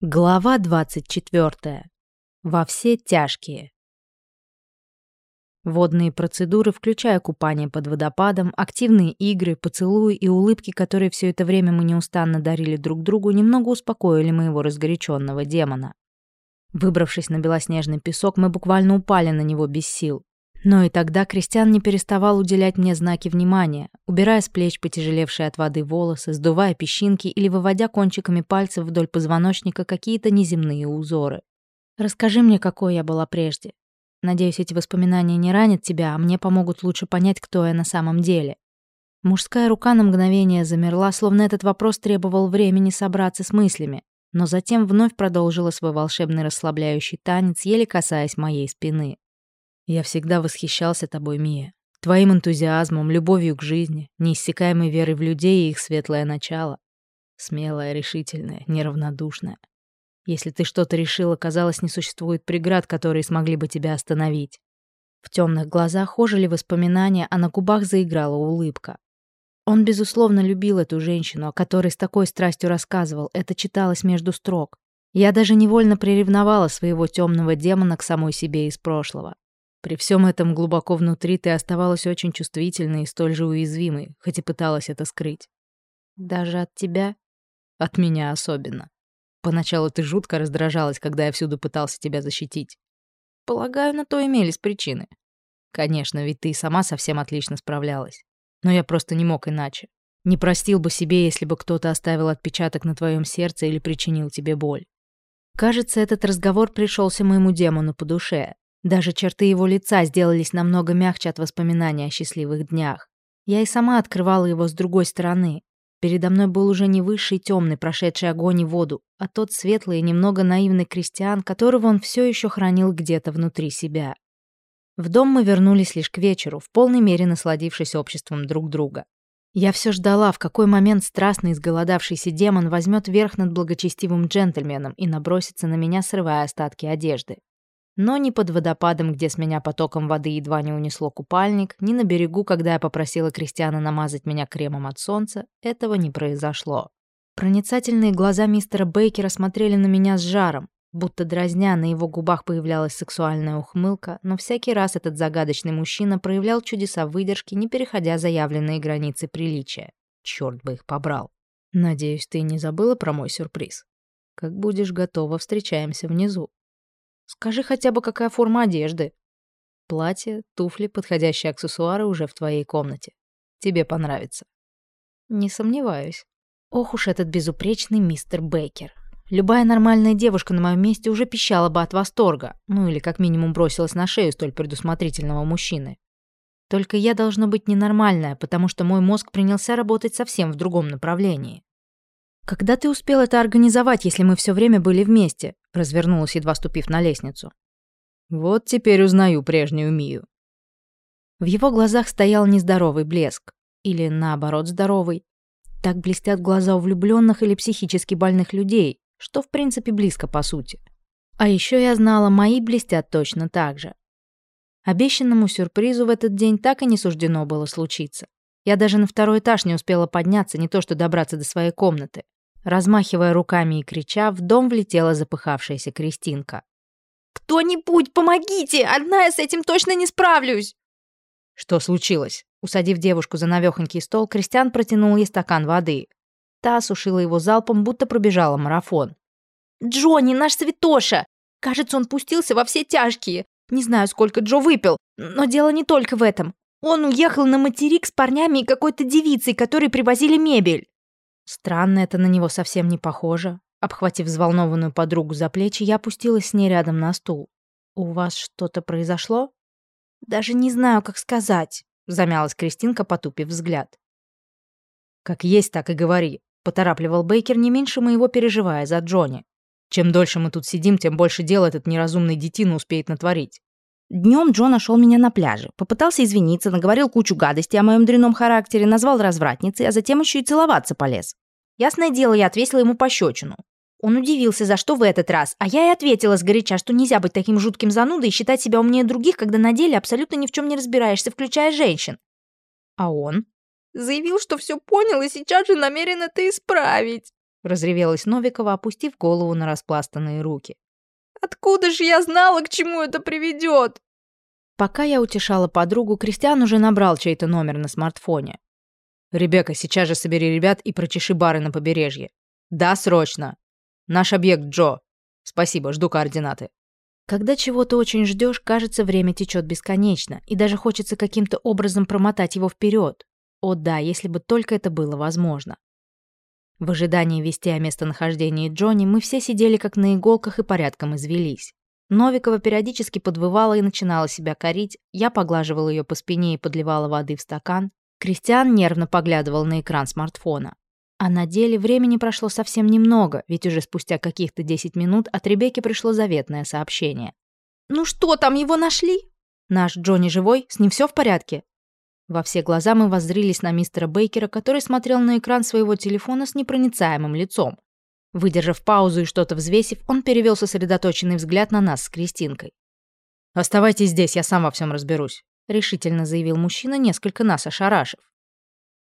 Глава 24. Во все тяжкие. Водные процедуры, включая купание под водопадом, активные игры, поцелуи и улыбки, которые все это время мы неустанно дарили друг другу, немного успокоили моего разгоряченного демона. Выбравшись на белоснежный песок, мы буквально упали на него без сил. Но и тогда Кристиан не переставал уделять мне знаки внимания, убирая с плеч потяжелевшие от воды волосы, сдувая песчинки или выводя кончиками пальцев вдоль позвоночника какие-то неземные узоры. «Расскажи мне, какой я была прежде. Надеюсь, эти воспоминания не ранят тебя, а мне помогут лучше понять, кто я на самом деле». Мужская рука на мгновение замерла, словно этот вопрос требовал времени собраться с мыслями, но затем вновь продолжила свой волшебный расслабляющий танец, еле касаясь моей спины. Я всегда восхищался тобой, Мия. Твоим энтузиазмом, любовью к жизни, неиссякаемой верой в людей и их светлое начало. Смелая, решительная, неравнодушная. Если ты что-то решила, казалось, не существует преград, которые смогли бы тебя остановить. В темных глазах ожили воспоминания, а на губах заиграла улыбка. Он, безусловно, любил эту женщину, о которой с такой страстью рассказывал. Это читалось между строк. Я даже невольно приревновала своего темного демона к самой себе из прошлого. При всем этом глубоко внутри ты оставалась очень чувствительной и столь же уязвимой, хоть и пыталась это скрыть. Даже от тебя? От меня особенно. Поначалу ты жутко раздражалась, когда я всюду пытался тебя защитить. Полагаю, на то имелись причины. Конечно, ведь ты и сама совсем отлично справлялась. Но я просто не мог иначе. Не простил бы себе, если бы кто-то оставил отпечаток на твоем сердце или причинил тебе боль. Кажется, этот разговор пришелся моему демону по душе, даже черты его лица сделались намного мягче от воспоминаний о счастливых днях. Я и сама открывала его с другой стороны. Передо мной был уже не высший темный, прошедший огонь и воду, а тот светлый и немного наивный крестьян, которого он все еще хранил где-то внутри себя. В дом мы вернулись лишь к вечеру, в полной мере насладившись обществом друг друга. Я все ждала, в какой момент страстный изголодавшийся демон возьмет верх над благочестивым джентльменом и набросится на меня, срывая остатки одежды. Но ни под водопадом, где с меня потоком воды едва не унесло купальник, ни на берегу, когда я попросила Кристиана намазать меня кремом от солнца, этого не произошло. Проницательные глаза мистера Бейкера смотрели на меня с жаром, будто дразня, на его губах появлялась сексуальная ухмылка, но всякий раз этот загадочный мужчина проявлял чудеса выдержки, не переходя заявленные границы приличия. Черт бы их побрал. Надеюсь, ты не забыла про мой сюрприз. Как будешь готова, встречаемся внизу. Скажи хотя бы, какая форма одежды. Платье, туфли, подходящие аксессуары уже в твоей комнате. Тебе понравится. Не сомневаюсь. Ох уж этот безупречный мистер Бейкер. Любая нормальная девушка на моем месте уже пищала бы от восторга, ну или как минимум бросилась на шею столь предусмотрительного мужчины. Только я должна быть ненормальная, потому что мой мозг принялся работать совсем в другом направлении. «Когда ты успел это организовать, если мы все время были вместе?» развернулась, едва ступив на лестницу. «Вот теперь узнаю прежнюю Мию». В его глазах стоял нездоровый блеск. Или, наоборот, здоровый. Так блестят глаза у влюбленных или психически больных людей, что, в принципе, близко по сути. А еще я знала, мои блестят точно так же. Обещанному сюрпризу в этот день так и не суждено было случиться. Я даже на второй этаж не успела подняться, не то что добраться до своей комнаты. Размахивая руками и крича, в дом влетела запыхавшаяся Кристинка. «Кто-нибудь, помогите! Одна я с этим точно не справлюсь!» «Что случилось?» Усадив девушку за навехонький стол, Кристиан протянул ей стакан воды. Та осушила его залпом, будто пробежала марафон. «Джонни, наш святоша! Кажется, он пустился во все тяжкие. Не знаю, сколько Джо выпил, но дело не только в этом. Он уехал на материк с парнями и какой-то девицей, которые привозили мебель». Странно, это на него совсем не похоже. Обхватив взволнованную подругу за плечи, я опустилась с ней рядом на стул. «У вас что-то произошло?» «Даже не знаю, как сказать», — замялась Кристинка, потупив взгляд. «Как есть, так и говори», — поторапливал Бейкер, не меньше моего переживая за Джонни. «Чем дольше мы тут сидим, тем больше дел этот неразумный детина успеет натворить». Днем Джо нашел меня на пляже, попытался извиниться, наговорил кучу гадостей о моем дрянном характере, назвал развратницей, а затем еще и целоваться полез. Ясное дело, я отвесила ему пощечину. Он удивился, за что в этот раз, а я и ответила сгоряча, что нельзя быть таким жутким занудой и считать себя умнее других, когда на деле абсолютно ни в чем не разбираешься, включая женщин. А он? Заявил, что все понял и сейчас же намерен это исправить. разревелась Новикова, опустив голову на распластанные руки. «Откуда же я знала, к чему это приведет?» Пока я утешала подругу, Кристиан уже набрал чей-то номер на смартфоне. «Ребекка, сейчас же собери ребят и прочеши бары на побережье. Да, срочно. Наш объект Джо. Спасибо, жду координаты». Когда чего-то очень ждешь, кажется, время течет бесконечно, и даже хочется каким-то образом промотать его вперед. О да, если бы только это было возможно. В ожидании вести о местонахождении Джонни мы все сидели как на иголках и порядком извелись. Новикова периодически подвывала и начинала себя корить, я поглаживала ее по спине и подливала воды в стакан. Кристиан нервно поглядывал на экран смартфона. А на деле времени прошло совсем немного, ведь уже спустя каких-то 10 минут от Ребекки пришло заветное сообщение. «Ну что, там его нашли?» «Наш Джонни живой? С ним все в порядке?» Во все глаза мы воззрились на мистера Бейкера, который смотрел на экран своего телефона с непроницаемым лицом. Выдержав паузу и что-то взвесив, он перевел сосредоточенный взгляд на нас с Кристинкой. «Оставайтесь здесь, я сам во всем разберусь», — решительно заявил мужчина, несколько нас ошарашив.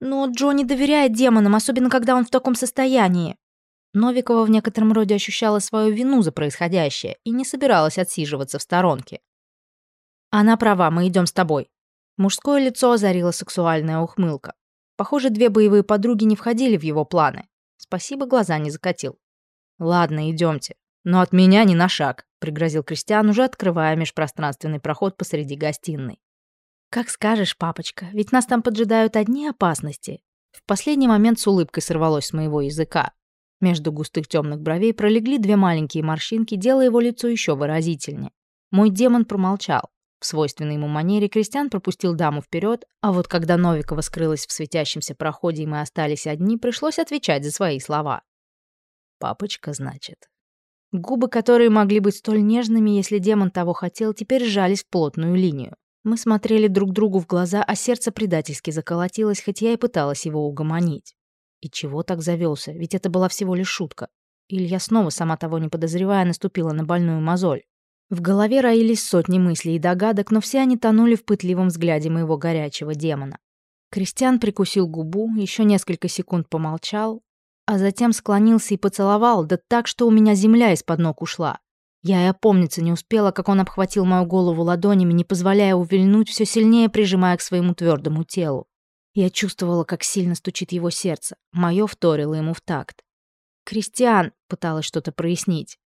«Но Джонни доверяет демонам, особенно когда он в таком состоянии». Новикова в некотором роде ощущала свою вину за происходящее и не собиралась отсиживаться в сторонке. «Она права, мы идем с тобой». Мужское лицо озарила сексуальная ухмылка. Похоже, две боевые подруги не входили в его планы. Спасибо, глаза не закатил. «Ладно, идемте. Но от меня ни на шаг», — пригрозил Кристиан, уже открывая межпространственный проход посреди гостиной. «Как скажешь, папочка, ведь нас там поджидают одни опасности». В последний момент с улыбкой сорвалось с моего языка. Между густых темных бровей пролегли две маленькие морщинки, делая его лицо еще выразительнее. Мой демон промолчал. В свойственной ему манере Кристиан пропустил даму вперед, а вот когда Новикова скрылась в светящемся проходе и мы остались одни, пришлось отвечать за свои слова. «Папочка, значит». Губы, которые могли быть столь нежными, если демон того хотел, теперь сжались в плотную линию. Мы смотрели друг другу в глаза, а сердце предательски заколотилось, хоть я и пыталась его угомонить. И чего так завелся? Ведь это была всего лишь шутка. Или я снова, сама того не подозревая, наступила на больную мозоль. В голове роились сотни мыслей и догадок, но все они тонули в пытливом взгляде моего горячего демона. Кристиан прикусил губу, еще несколько секунд помолчал, а затем склонился и поцеловал, да так, что у меня земля из-под ног ушла. Я и опомниться не успела, как он обхватил мою голову ладонями, не позволяя увильнуть, все сильнее прижимая к своему твердому телу. Я чувствовала, как сильно стучит его сердце. Мое вторило ему в такт. «Кристиан!» — пыталась что-то прояснить.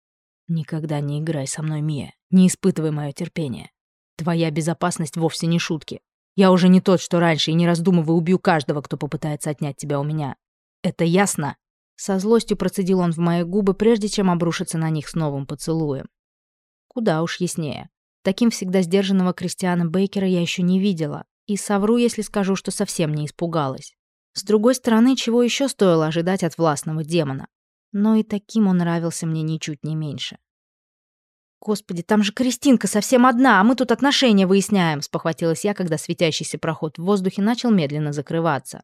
«Никогда не играй со мной, Мия. Не испытывай мое терпение. Твоя безопасность вовсе не шутки. Я уже не тот, что раньше, и не раздумывая убью каждого, кто попытается отнять тебя у меня. Это ясно?» Со злостью процедил он в мои губы, прежде чем обрушиться на них с новым поцелуем. Куда уж яснее. Таким всегда сдержанного Кристиана Бейкера я еще не видела. И совру, если скажу, что совсем не испугалась. С другой стороны, чего еще стоило ожидать от властного демона? Но и таким он нравился мне ничуть не меньше. «Господи, там же Кристинка совсем одна, а мы тут отношения выясняем», спохватилась я, когда светящийся проход в воздухе начал медленно закрываться.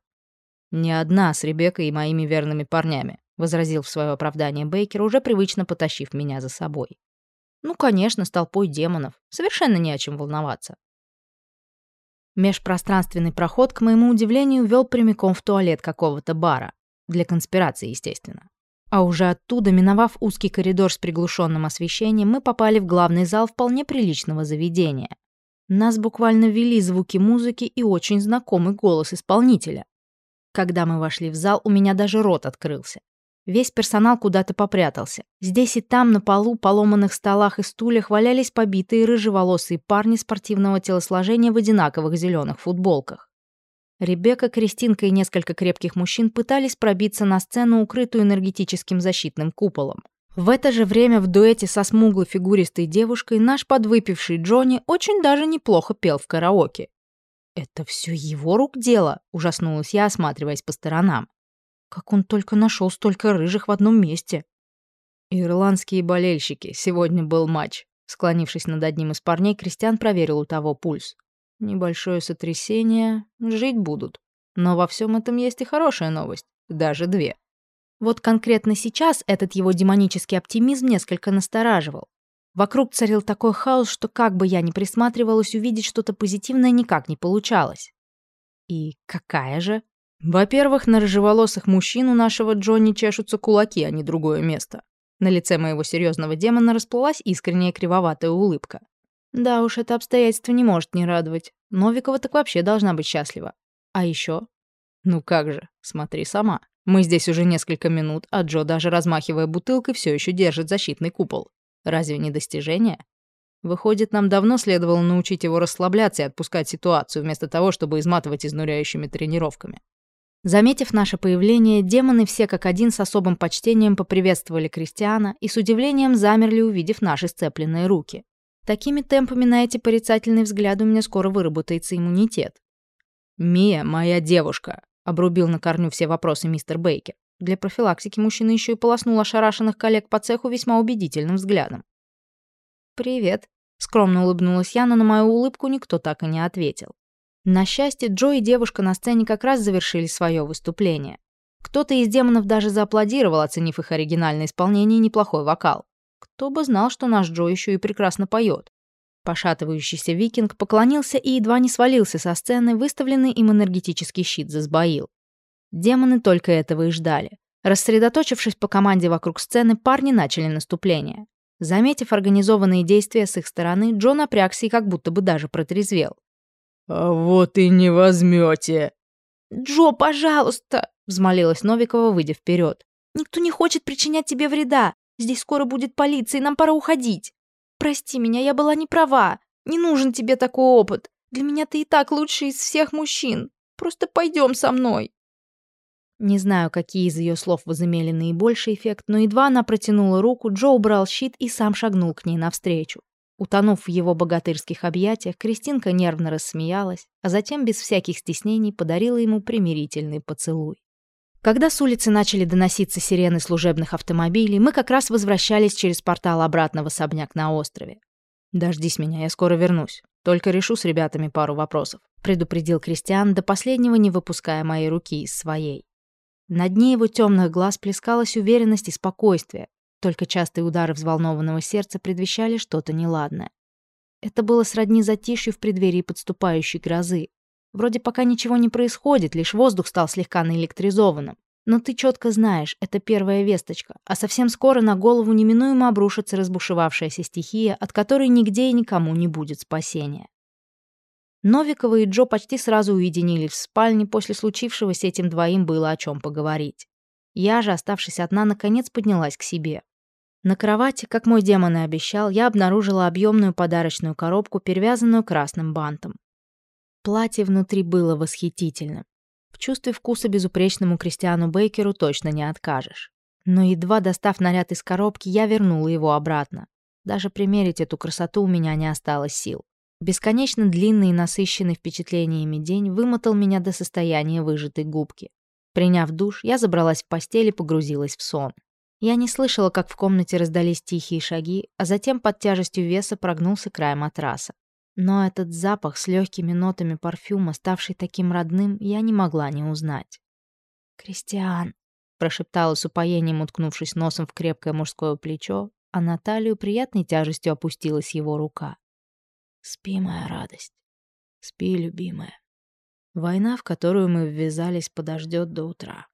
«Не одна, с Ребеккой и моими верными парнями», возразил в свое оправдание Бейкер, уже привычно потащив меня за собой. «Ну, конечно, с толпой демонов. Совершенно не о чем волноваться». Межпространственный проход, к моему удивлению, вел прямиком в туалет какого-то бара. Для конспирации, естественно. А уже оттуда, миновав узкий коридор с приглушенным освещением, мы попали в главный зал вполне приличного заведения. Нас буквально вели звуки музыки и очень знакомый голос исполнителя. Когда мы вошли в зал, у меня даже рот открылся. Весь персонал куда-то попрятался. Здесь и там на полу, поломанных столах и стульях валялись побитые рыжеволосые парни спортивного телосложения в одинаковых зеленых футболках. Ребекка, Кристинка и несколько крепких мужчин пытались пробиться на сцену, укрытую энергетическим защитным куполом. В это же время в дуэте со смуглой фигуристой девушкой наш подвыпивший Джонни очень даже неплохо пел в караоке. «Это все его рук дело?» – ужаснулась я, осматриваясь по сторонам. «Как он только нашел столько рыжих в одном месте?» «Ирландские болельщики. Сегодня был матч». Склонившись над одним из парней, Кристиан проверил у того пульс. Небольшое сотрясение, жить будут. Но во всем этом есть и хорошая новость, даже две. Вот конкретно сейчас этот его демонический оптимизм несколько настораживал. Вокруг царил такой хаос, что как бы я ни присматривалась, увидеть что-то позитивное никак не получалось. И какая же? Во-первых, на рыжеволосых мужчин у нашего Джонни чешутся кулаки, а не другое место. На лице моего серьезного демона расплылась искренняя кривоватая улыбка. Да уж, это обстоятельство не может не радовать. Новикова так вообще должна быть счастлива. А еще? Ну как же, смотри сама. Мы здесь уже несколько минут, а Джо, даже размахивая бутылкой, все еще держит защитный купол. Разве не достижение? Выходит, нам давно следовало научить его расслабляться и отпускать ситуацию, вместо того, чтобы изматывать изнуряющими тренировками. Заметив наше появление, демоны все как один с особым почтением поприветствовали Кристиана и с удивлением замерли, увидев наши сцепленные руки. Такими темпами на эти порицательные взгляды у меня скоро выработается иммунитет. «Мия, моя девушка», — обрубил на корню все вопросы мистер Бейкер. Для профилактики мужчина еще и полоснул ошарашенных коллег по цеху весьма убедительным взглядом. «Привет», — скромно улыбнулась я, но на мою улыбку никто так и не ответил. На счастье, Джо и девушка на сцене как раз завершили свое выступление. Кто-то из демонов даже зааплодировал, оценив их оригинальное исполнение и неплохой вокал. Кто бы знал, что наш Джо еще и прекрасно поет. Пошатывающийся викинг поклонился и едва не свалился со сцены, выставленный им энергетический щит засбоил. Демоны только этого и ждали. Рассредоточившись по команде вокруг сцены, парни начали наступление. Заметив организованные действия с их стороны, Джо напрягся и как будто бы даже протрезвел. «А вот и не возьмете!» «Джо, пожалуйста!» — взмолилась Новикова, выйдя вперед. «Никто не хочет причинять тебе вреда. Здесь скоро будет полиция, и нам пора уходить. Прости меня, я была не права. Не нужен тебе такой опыт. Для меня ты и так лучший из всех мужчин. Просто пойдем со мной». Не знаю, какие из ее слов возымели наибольший эффект, но едва она протянула руку, Джо убрал щит и сам шагнул к ней навстречу. Утонув в его богатырских объятиях, Кристинка нервно рассмеялась, а затем без всяких стеснений подарила ему примирительный поцелуй. Когда с улицы начали доноситься сирены служебных автомобилей, мы как раз возвращались через портал обратно в особняк на острове. «Дождись меня, я скоро вернусь. Только решу с ребятами пару вопросов», — предупредил Кристиан, до последнего не выпуская моей руки из своей. На дне его темных глаз плескалась уверенность и спокойствие, только частые удары взволнованного сердца предвещали что-то неладное. Это было сродни затишью в преддверии подступающей грозы. Вроде пока ничего не происходит, лишь воздух стал слегка наэлектризованным. Но ты четко знаешь, это первая весточка, а совсем скоро на голову неминуемо обрушится разбушевавшаяся стихия, от которой нигде и никому не будет спасения. Новикова и Джо почти сразу уединились в спальне, после случившегося этим двоим было о чем поговорить. Я же, оставшись одна, наконец поднялась к себе. На кровати, как мой демон и обещал, я обнаружила объемную подарочную коробку, перевязанную красным бантом. Платье внутри было восхитительным. В чувстве вкуса безупречному Кристиану Бейкеру точно не откажешь. Но едва достав наряд из коробки, я вернула его обратно. Даже примерить эту красоту у меня не осталось сил. Бесконечно длинный и насыщенный впечатлениями день вымотал меня до состояния выжатой губки. Приняв душ, я забралась в постель и погрузилась в сон. Я не слышала, как в комнате раздались тихие шаги, а затем под тяжестью веса прогнулся край матраса. Но этот запах с легкими нотами парфюма, ставший таким родным, я не могла не узнать. «Кристиан», — прошептала с упоением, уткнувшись носом в крепкое мужское плечо, а на талию приятной тяжестью опустилась его рука. «Спи, моя радость. Спи, любимая». Война, в которую мы ввязались, подождет до утра.